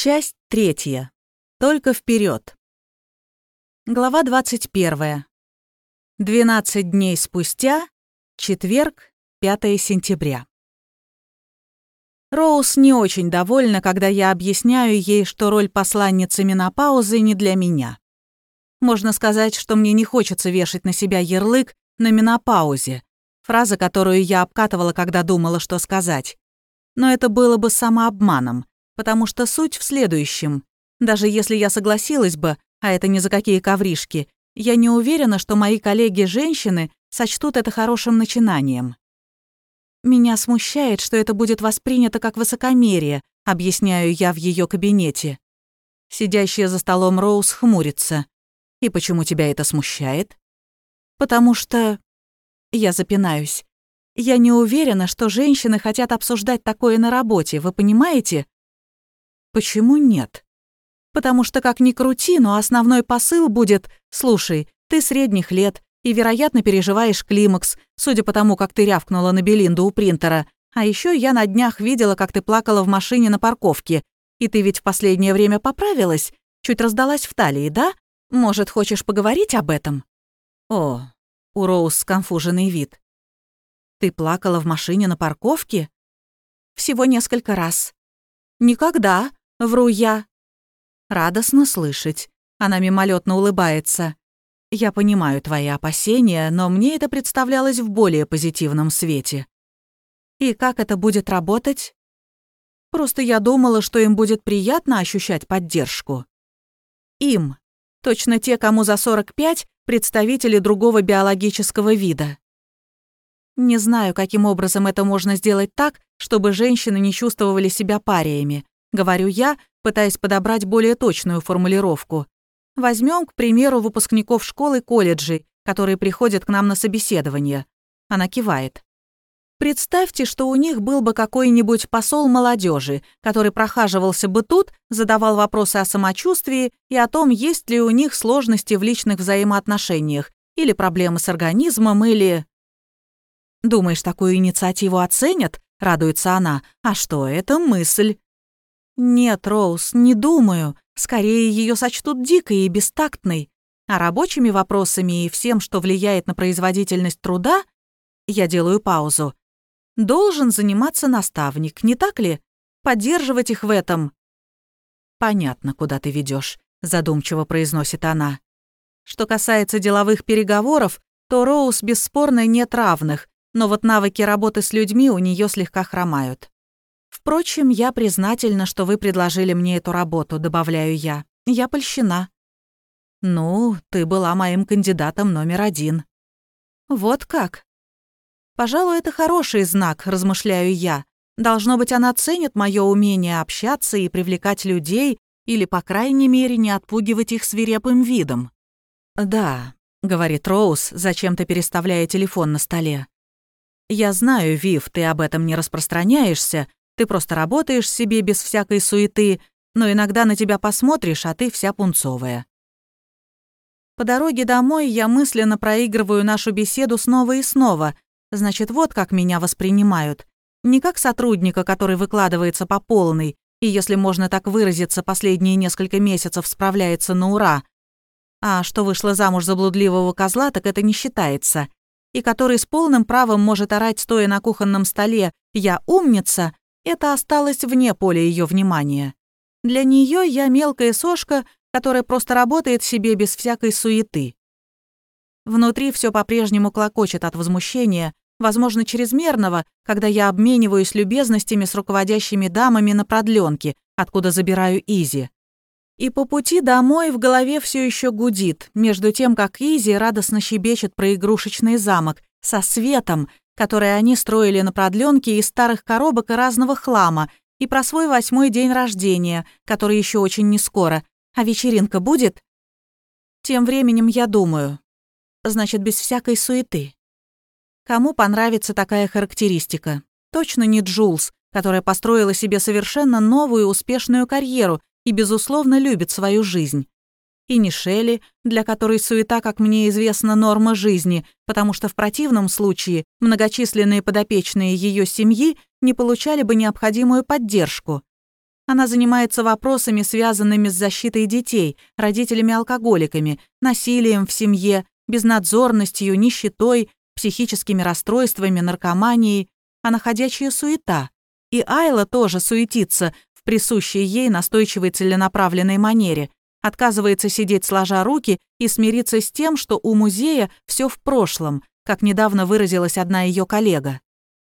Часть третья. Только вперед. Глава 21. 12 дней спустя. Четверг, 5 сентября. Роуз не очень довольна, когда я объясняю ей, что роль посланницы менопаузы не для меня. Можно сказать, что мне не хочется вешать на себя ярлык на менопаузе, фраза, которую я обкатывала, когда думала, что сказать. Но это было бы самообманом потому что суть в следующем. Даже если я согласилась бы, а это ни за какие ковришки, я не уверена, что мои коллеги-женщины сочтут это хорошим начинанием. Меня смущает, что это будет воспринято как высокомерие, объясняю я в ее кабинете. Сидящая за столом Роуз хмурится. «И почему тебя это смущает?» «Потому что...» Я запинаюсь. «Я не уверена, что женщины хотят обсуждать такое на работе, вы понимаете?» Почему нет? Потому что как ни крути, но основной посыл будет «Слушай, ты средних лет и, вероятно, переживаешь климакс, судя по тому, как ты рявкнула на Белинду у принтера. А еще я на днях видела, как ты плакала в машине на парковке. И ты ведь в последнее время поправилась? Чуть раздалась в талии, да? Может, хочешь поговорить об этом?» «О», — у Роуз сконфуженный вид. «Ты плакала в машине на парковке?» «Всего несколько раз». «Никогда», Вру я. Радостно слышать. Она мимолетно улыбается. Я понимаю твои опасения, но мне это представлялось в более позитивном свете. И как это будет работать? Просто я думала, что им будет приятно ощущать поддержку. Им. Точно те, кому за 45, представители другого биологического вида. Не знаю, каким образом это можно сделать так, чтобы женщины не чувствовали себя париями, Говорю я, пытаясь подобрать более точную формулировку. Возьмем, к примеру, выпускников школы колледжей, которые приходят к нам на собеседование. Она кивает. Представьте, что у них был бы какой-нибудь посол молодежи, который прохаживался бы тут, задавал вопросы о самочувствии и о том, есть ли у них сложности в личных взаимоотношениях, или проблемы с организмом, или... «Думаешь, такую инициативу оценят?» — радуется она. «А что, это мысль?» «Нет, Роуз, не думаю. Скорее, ее сочтут дикой и бестактной. А рабочими вопросами и всем, что влияет на производительность труда, я делаю паузу. Должен заниматься наставник, не так ли? Поддерживать их в этом. Понятно, куда ты ведешь, задумчиво произносит она. Что касается деловых переговоров, то Роуз бесспорно нет равных, но вот навыки работы с людьми у нее слегка хромают. Впрочем, я признательна, что вы предложили мне эту работу, добавляю я. Я польщена. Ну, ты была моим кандидатом номер один. Вот как? Пожалуй, это хороший знак, размышляю я. Должно быть, она ценит мое умение общаться и привлекать людей, или, по крайней мере, не отпугивать их свирепым видом. «Да», — говорит Роуз, зачем-то переставляя телефон на столе. «Я знаю, Вив, ты об этом не распространяешься, ты просто работаешь себе без всякой суеты, но иногда на тебя посмотришь, а ты вся пунцовая. По дороге домой я мысленно проигрываю нашу беседу снова и снова. Значит, вот как меня воспринимают. Не как сотрудника, который выкладывается по полной, и, если можно так выразиться, последние несколько месяцев справляется на ура. А что вышла замуж за блудливого козла, так это не считается. И который с полным правом может орать, стоя на кухонном столе «Я умница», это осталось вне поля ее внимания. Для нее я мелкая сошка, которая просто работает себе без всякой суеты. Внутри все по-прежнему клокочет от возмущения, возможно, чрезмерного, когда я обмениваюсь любезностями с руководящими дамами на продленке, откуда забираю Изи. И по пути домой в голове все еще гудит, между тем, как Изи радостно щебечет про игрушечный замок со светом, которые они строили на продленке из старых коробок и разного хлама, и про свой восьмой день рождения, который еще очень не скоро. А вечеринка будет? Тем временем я думаю. Значит, без всякой суеты. Кому понравится такая характеристика? Точно не Джулс, которая построила себе совершенно новую успешную карьеру и, безусловно, любит свою жизнь и не Шелли, для которой суета, как мне известно, норма жизни, потому что в противном случае многочисленные подопечные ее семьи не получали бы необходимую поддержку. Она занимается вопросами, связанными с защитой детей, родителями-алкоголиками, насилием в семье, безнадзорностью, нищетой, психическими расстройствами, наркоманией. Она ходячая суета. И Айла тоже суетится в присущей ей настойчивой целенаправленной манере, отказывается сидеть сложа руки и смириться с тем, что у музея все в прошлом, как недавно выразилась одна ее коллега.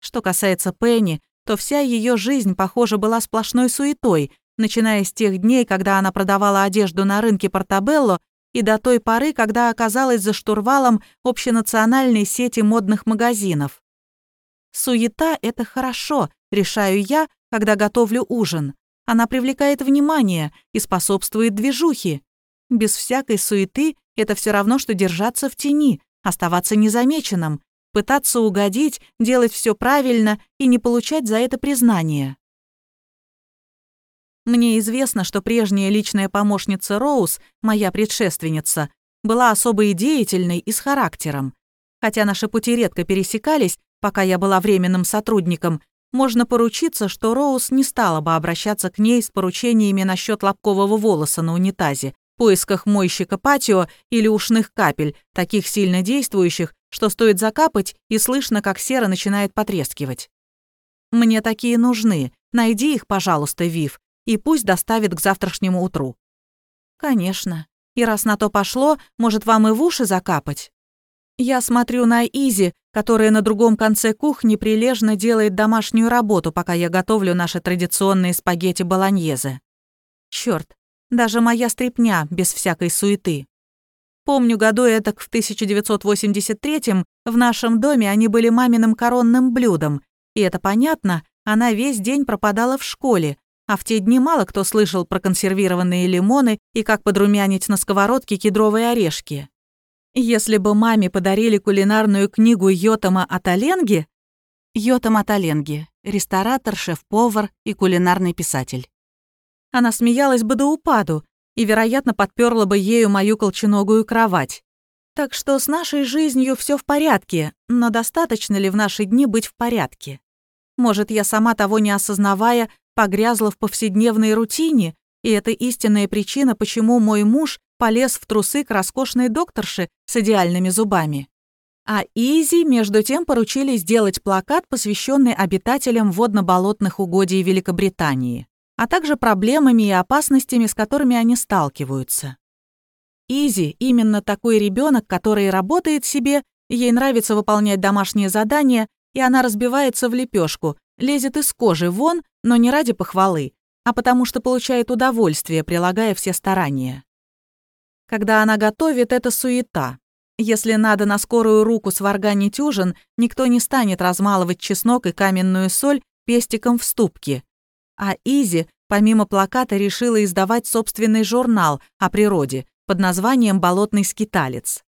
Что касается Пенни, то вся ее жизнь, похоже, была сплошной суетой, начиная с тех дней, когда она продавала одежду на рынке Портабелло, и до той поры, когда оказалась за штурвалом общенациональной сети модных магазинов. Суета — это хорошо, решаю я, когда готовлю ужин. Она привлекает внимание и способствует движухе. Без всякой суеты это все равно, что держаться в тени, оставаться незамеченным, пытаться угодить, делать все правильно и не получать за это признание. Мне известно, что прежняя личная помощница Роуз, моя предшественница, была особо деятельной и с характером. Хотя наши пути редко пересекались, пока я была временным сотрудником, можно поручиться, что Роуз не стала бы обращаться к ней с поручениями насчет лобкового волоса на унитазе, поисках мойщика патио или ушных капель, таких сильно действующих, что стоит закапать, и слышно, как сера начинает потрескивать. «Мне такие нужны. Найди их, пожалуйста, Вив, и пусть доставит к завтрашнему утру». «Конечно. И раз на то пошло, может, вам и в уши закапать?» Я смотрю на Изи, которая на другом конце кухни прилежно делает домашнюю работу, пока я готовлю наши традиционные спагетти болоньезе. Черт, даже моя стряпня без всякой суеты. Помню, году этак в 1983-м в нашем доме они были маминым коронным блюдом, и это понятно, она весь день пропадала в школе, а в те дни мало кто слышал про консервированные лимоны и как подрумянить на сковородке кедровые орешки. Если бы маме подарили кулинарную книгу Йотама Аталенги, Йотам Аталенги, ресторатор, шеф-повар и кулинарный писатель. Она смеялась бы до упаду и, вероятно, подперла бы ею мою колченогую кровать. Так что с нашей жизнью все в порядке, но достаточно ли в наши дни быть в порядке? Может, я сама того не осознавая, погрязла в повседневной рутине, и это истинная причина, почему мой муж полез в трусы к роскошной докторше с идеальными зубами. А Изи, между тем, поручили сделать плакат, посвященный обитателям водно-болотных угодий Великобритании, а также проблемами и опасностями, с которыми они сталкиваются. Изи – именно такой ребенок, который работает себе, ей нравится выполнять домашние задания, и она разбивается в лепешку, лезет из кожи вон, но не ради похвалы, а потому что получает удовольствие, прилагая все старания. Когда она готовит, это суета. Если надо на скорую руку сварганить ужин, никто не станет размалывать чеснок и каменную соль пестиком в ступке. А Изи, помимо плаката, решила издавать собственный журнал о природе под названием «Болотный скиталец».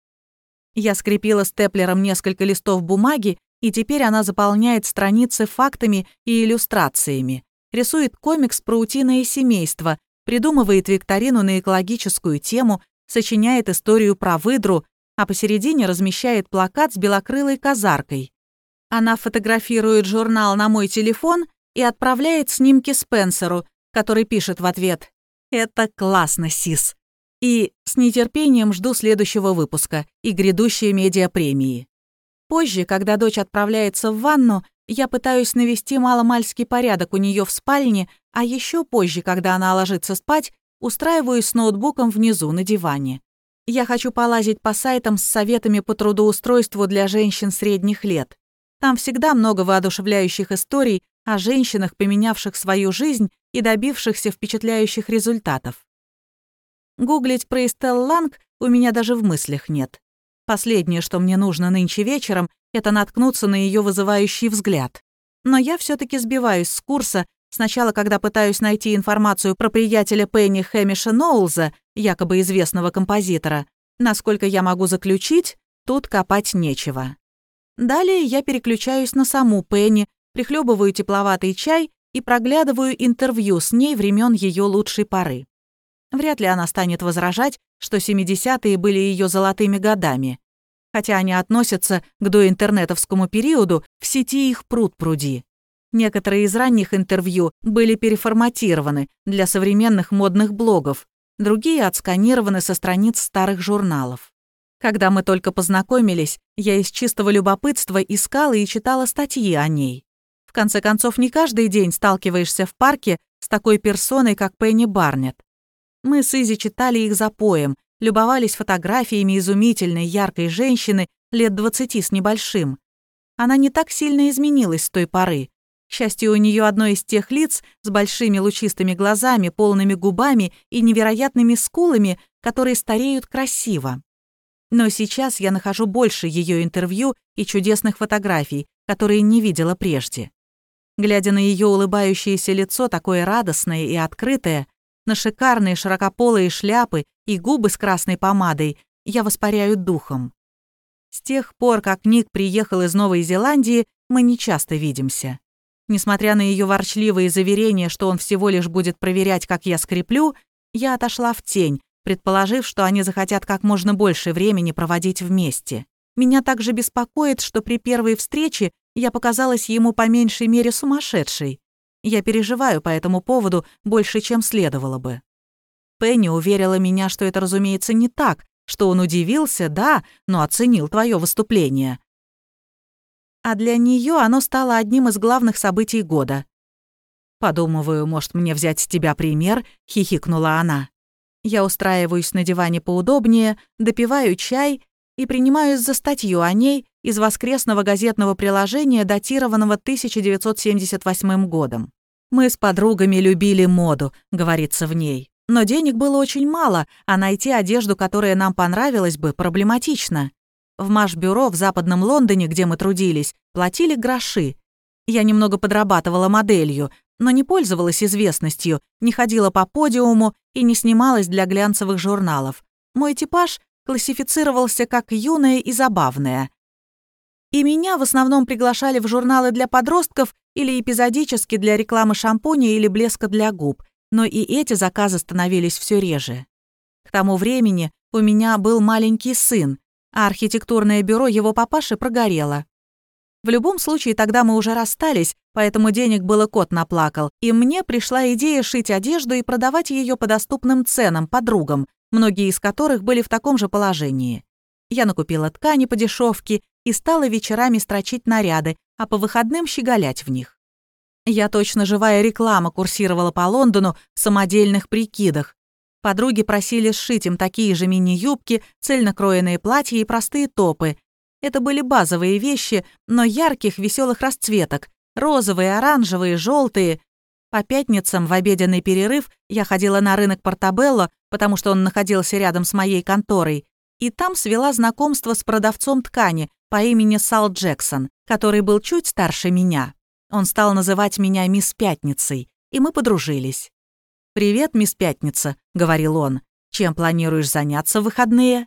Я скрепила степлером несколько листов бумаги, и теперь она заполняет страницы фактами и иллюстрациями, рисует комикс про утиное семейство, придумывает викторину на экологическую тему, сочиняет историю про выдру, а посередине размещает плакат с белокрылой казаркой. Она фотографирует журнал на мой телефон и отправляет снимки Спенсеру, который пишет в ответ «Это классно, Сис!» и с нетерпением жду следующего выпуска и грядущие медиапремии. Позже, когда дочь отправляется в ванну, я пытаюсь навести маломальский порядок у нее в спальне, а еще позже, когда она ложится спать, Устраиваюсь с ноутбуком внизу, на диване. Я хочу полазить по сайтам с советами по трудоустройству для женщин средних лет. Там всегда много воодушевляющих историй о женщинах, поменявших свою жизнь и добившихся впечатляющих результатов. Гуглить про Эстел Ланг у меня даже в мыслях нет. Последнее, что мне нужно нынче вечером, это наткнуться на ее вызывающий взгляд. Но я все таки сбиваюсь с курса Сначала, когда пытаюсь найти информацию про приятеля Пенни Хэмиша Ноулза, якобы известного композитора, насколько я могу заключить, тут копать нечего. Далее я переключаюсь на саму Пенни, прихлебываю тепловатый чай и проглядываю интервью с ней времен ее лучшей поры. Вряд ли она станет возражать, что 70-е были ее золотыми годами. Хотя они относятся к доинтернетовскому периоду, в сети их пруд пруди. Некоторые из ранних интервью были переформатированы для современных модных блогов, другие отсканированы со страниц старых журналов. Когда мы только познакомились, я из чистого любопытства искала и читала статьи о ней. В конце концов, не каждый день сталкиваешься в парке с такой персоной, как Пенни Барнетт. Мы с Изи читали их за поем, любовались фотографиями изумительной, яркой женщины лет двадцати с небольшим. Она не так сильно изменилась с той поры. К счастью, у нее одно из тех лиц с большими лучистыми глазами, полными губами и невероятными скулами, которые стареют красиво. Но сейчас я нахожу больше ее интервью и чудесных фотографий, которые не видела прежде. Глядя на ее улыбающееся лицо, такое радостное и открытое, на шикарные широкополые шляпы и губы с красной помадой, я воспаряю духом. С тех пор, как Ник приехал из Новой Зеландии, мы не часто видимся. Несмотря на ее ворчливые заверения, что он всего лишь будет проверять, как я скреплю, я отошла в тень, предположив, что они захотят как можно больше времени проводить вместе. Меня также беспокоит, что при первой встрече я показалась ему по меньшей мере сумасшедшей. Я переживаю по этому поводу больше, чем следовало бы. Пенни уверила меня, что это, разумеется, не так, что он удивился, да, но оценил твое выступление а для нее оно стало одним из главных событий года. «Подумываю, может, мне взять с тебя пример?» — хихикнула она. Я устраиваюсь на диване поудобнее, допиваю чай и принимаюсь за статью о ней из воскресного газетного приложения, датированного 1978 годом. «Мы с подругами любили моду», — говорится в ней. Но денег было очень мало, а найти одежду, которая нам понравилась бы, проблематично. В Маш-бюро в Западном Лондоне, где мы трудились, платили гроши. Я немного подрабатывала моделью, но не пользовалась известностью, не ходила по подиуму и не снималась для глянцевых журналов. Мой типаж классифицировался как юная и забавная. И меня в основном приглашали в журналы для подростков или эпизодически для рекламы шампуня или блеска для губ, но и эти заказы становились все реже. К тому времени у меня был маленький сын, а архитектурное бюро его папаши прогорело. В любом случае, тогда мы уже расстались, поэтому денег было кот наплакал, и мне пришла идея шить одежду и продавать ее по доступным ценам подругам, многие из которых были в таком же положении. Я накупила ткани по дешевке и стала вечерами строчить наряды, а по выходным щеголять в них. Я точно живая реклама курсировала по Лондону в самодельных прикидах, Подруги просили сшить им такие же мини-юбки, цельнокроенные платья и простые топы. Это были базовые вещи, но ярких, веселых расцветок. Розовые, оранжевые, желтые. По пятницам в обеденный перерыв я ходила на рынок Портабелло, потому что он находился рядом с моей конторой, и там свела знакомство с продавцом ткани по имени Сал Джексон, который был чуть старше меня. Он стал называть меня «Мисс Пятницей», и мы подружились. «Привет, мисс Пятница», — говорил он. «Чем планируешь заняться в выходные?»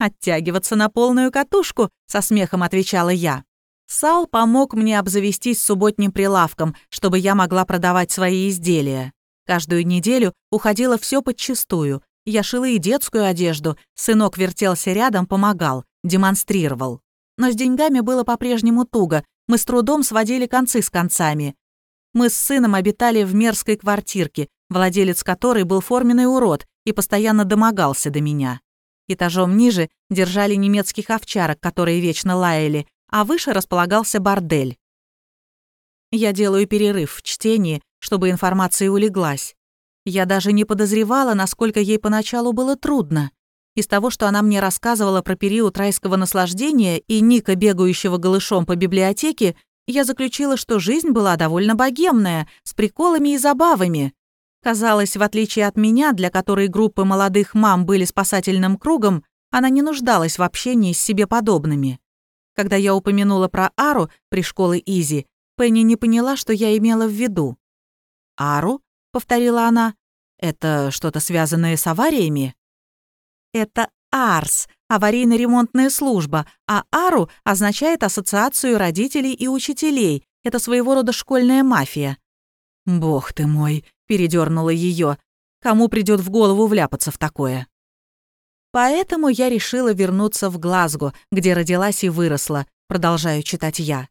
«Оттягиваться на полную катушку», — со смехом отвечала я. Сал помог мне обзавестись субботним прилавком, чтобы я могла продавать свои изделия. Каждую неделю уходило все подчистую. Я шила и детскую одежду, сынок вертелся рядом, помогал, демонстрировал. Но с деньгами было по-прежнему туго, мы с трудом сводили концы с концами. Мы с сыном обитали в мерзкой квартирке, владелец которой был форменный урод и постоянно домогался до меня. Этажом ниже держали немецких овчарок, которые вечно лаяли, а выше располагался бордель. Я делаю перерыв в чтении, чтобы информация улеглась. Я даже не подозревала, насколько ей поначалу было трудно. Из того, что она мне рассказывала про период райского наслаждения и Ника, бегающего голышом по библиотеке, я заключила, что жизнь была довольно богемная, с приколами и забавами. Казалось, в отличие от меня, для которой группы молодых мам были спасательным кругом, она не нуждалась в общении с себе подобными. Когда я упомянула про Ару при школе Изи, Пенни не поняла, что я имела в виду. «Ару?» — повторила она. «Это что-то связанное с авариями?» «Это АРС, аварийно-ремонтная служба, а АРУ означает Ассоциацию родителей и учителей. Это своего рода школьная мафия». «Бог ты мой!» передернула ее. Кому придет в голову вляпаться в такое? Поэтому я решила вернуться в Глазго, где родилась и выросла, продолжаю читать я.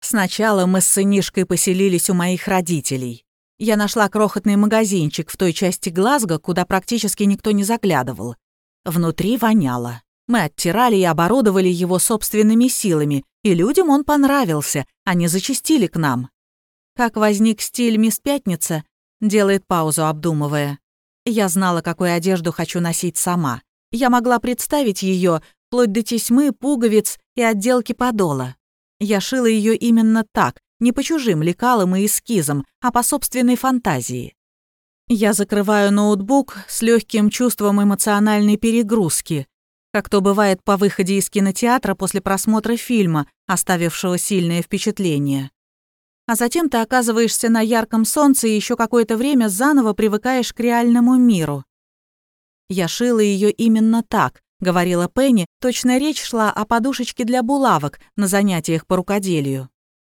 Сначала мы с сынишкой поселились у моих родителей. Я нашла крохотный магазинчик в той части Глазго, куда практически никто не заглядывал. Внутри воняло. Мы оттирали и оборудовали его собственными силами, и людям он понравился, они зачастили к нам. Как возник стиль «Мисс Пятница», делает паузу, обдумывая. Я знала, какую одежду хочу носить сама. Я могла представить ее вплоть до тесьмы, пуговиц и отделки подола. Я шила ее именно так, не по чужим лекалам и эскизам, а по собственной фантазии. Я закрываю ноутбук с легким чувством эмоциональной перегрузки, как то бывает по выходе из кинотеатра после просмотра фильма, оставившего сильное впечатление. А затем ты оказываешься на ярком солнце и еще какое-то время заново привыкаешь к реальному миру. Я шила ее именно так, говорила Пенни, точно речь шла о подушечке для булавок на занятиях по рукоделию.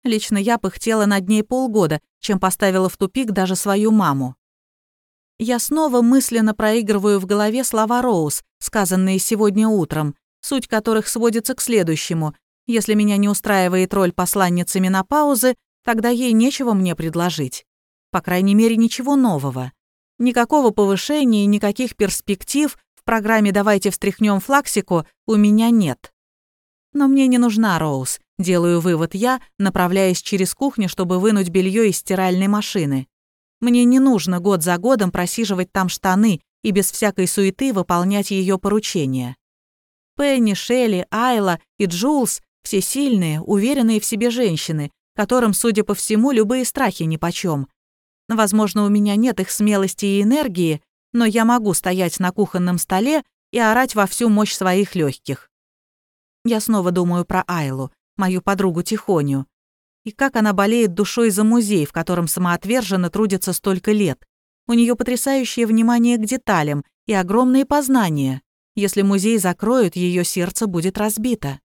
Лично я пыхтела над ней полгода, чем поставила в тупик даже свою маму. Я снова мысленно проигрываю в голове слова Роуз, сказанные сегодня утром, суть которых сводится к следующему. Если меня не устраивает роль посланницы менопаузы, тогда ей нечего мне предложить. По крайней мере, ничего нового. Никакого повышения и никаких перспектив в программе «Давайте встряхнем флаксику» у меня нет. Но мне не нужна Роуз, делаю вывод я, направляясь через кухню, чтобы вынуть белье из стиральной машины. Мне не нужно год за годом просиживать там штаны и без всякой суеты выполнять ее поручения. Пенни, Шелли, Айла и Джулс – все сильные, уверенные в себе женщины, которым, судя по всему, любые страхи нипочем. Возможно, у меня нет их смелости и энергии, но я могу стоять на кухонном столе и орать во всю мощь своих легких. Я снова думаю про Айлу, мою подругу Тихоню. И как она болеет душой за музей, в котором самоотверженно трудится столько лет. У нее потрясающее внимание к деталям и огромные познания. Если музей закроют, ее сердце будет разбито.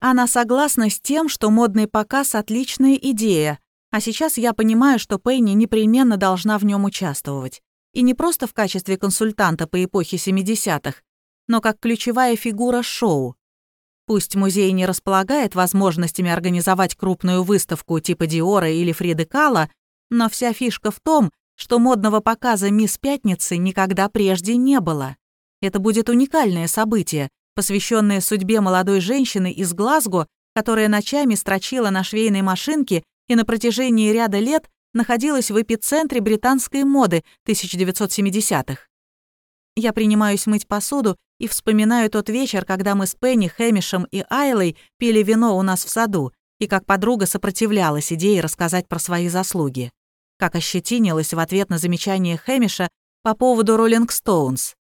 Она согласна с тем, что модный показ – отличная идея, а сейчас я понимаю, что Пенни непременно должна в нем участвовать. И не просто в качестве консультанта по эпохе 70-х, но как ключевая фигура шоу. Пусть музей не располагает возможностями организовать крупную выставку типа Диора или Фриды Кала, но вся фишка в том, что модного показа «Мисс Пятницы» никогда прежде не было. Это будет уникальное событие, посвященное судьбе молодой женщины из Глазго, которая ночами строчила на швейной машинке и на протяжении ряда лет находилась в эпицентре британской моды 1970-х. Я принимаюсь мыть посуду и вспоминаю тот вечер, когда мы с Пенни, Хэмишем и Айлой пили вино у нас в саду, и как подруга сопротивлялась идее рассказать про свои заслуги. Как ощетинилась в ответ на замечание Хэмиша по поводу «Роллинг Стоунс».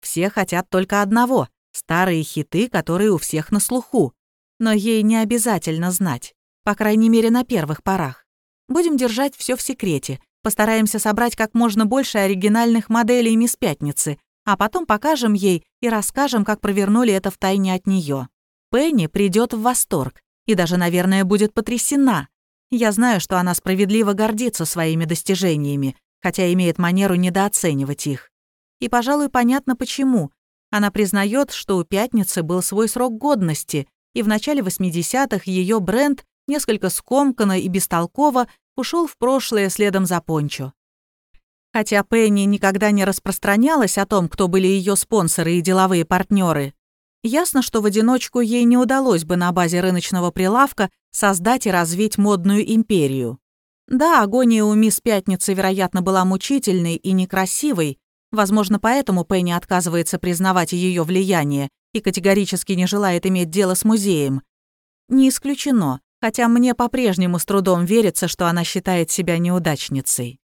Все хотят только одного — старые хиты, которые у всех на слуху. Но ей не обязательно знать, по крайней мере, на первых порах. Будем держать все в секрете, постараемся собрать как можно больше оригинальных моделей «Мисс Пятницы», а потом покажем ей и расскажем, как провернули это в тайне от нее. Пенни придет в восторг и даже, наверное, будет потрясена. Я знаю, что она справедливо гордится своими достижениями, хотя имеет манеру недооценивать их. И, пожалуй, понятно почему. Она признает, что у «Пятницы» был свой срок годности, и в начале 80-х ее бренд несколько скомканно и бестолково ушел в прошлое следом за Пончо. Хотя Пенни никогда не распространялась о том, кто были ее спонсоры и деловые партнеры, ясно, что в одиночку ей не удалось бы на базе рыночного прилавка создать и развить модную империю. Да, агония у мисс Пятницы, вероятно, была мучительной и некрасивой, возможно, поэтому Пенни отказывается признавать ее влияние и категорически не желает иметь дело с музеем. Не исключено, хотя мне по-прежнему с трудом верится, что она считает себя неудачницей.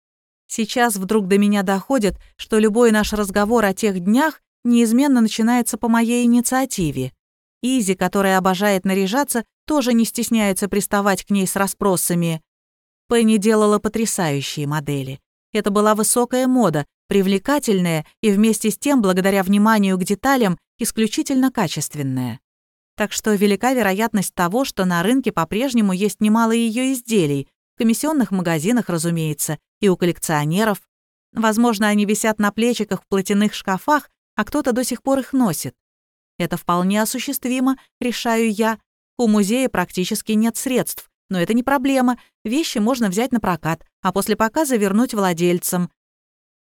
Сейчас вдруг до меня доходит, что любой наш разговор о тех днях неизменно начинается по моей инициативе. Изи, которая обожает наряжаться, тоже не стесняется приставать к ней с расспросами. Пенни делала потрясающие модели. Это была высокая мода, привлекательная и вместе с тем, благодаря вниманию к деталям, исключительно качественная. Так что велика вероятность того, что на рынке по-прежнему есть немало ее изделий, комиссионных магазинах, разумеется, и у коллекционеров. Возможно, они висят на плечиках в платяных шкафах, а кто-то до сих пор их носит. Это вполне осуществимо, решаю я. У музея практически нет средств, Но это не проблема, вещи можно взять на прокат, а после показа вернуть владельцам.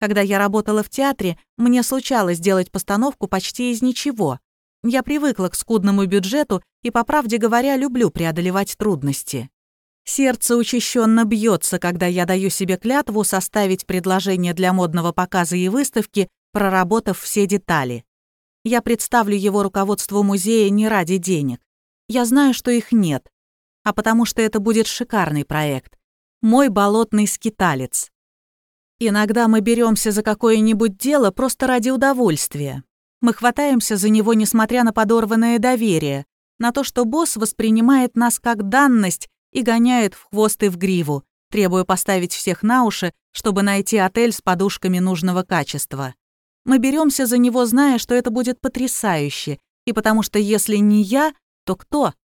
Когда я работала в театре, мне случалось делать постановку почти из ничего. Я привыкла к скудному бюджету и, по правде говоря, люблю преодолевать трудности. Сердце учащенно бьется, когда я даю себе клятву составить предложение для модного показа и выставки, проработав все детали. Я представлю его руководству музея не ради денег. Я знаю, что их нет, а потому что это будет шикарный проект. Мой болотный скиталец. Иногда мы беремся за какое-нибудь дело просто ради удовольствия. Мы хватаемся за него, несмотря на подорванное доверие, на то, что босс воспринимает нас как данность и гоняет в хвост и в гриву, требуя поставить всех на уши, чтобы найти отель с подушками нужного качества. Мы беремся за него, зная, что это будет потрясающе, и потому что если не я, то кто?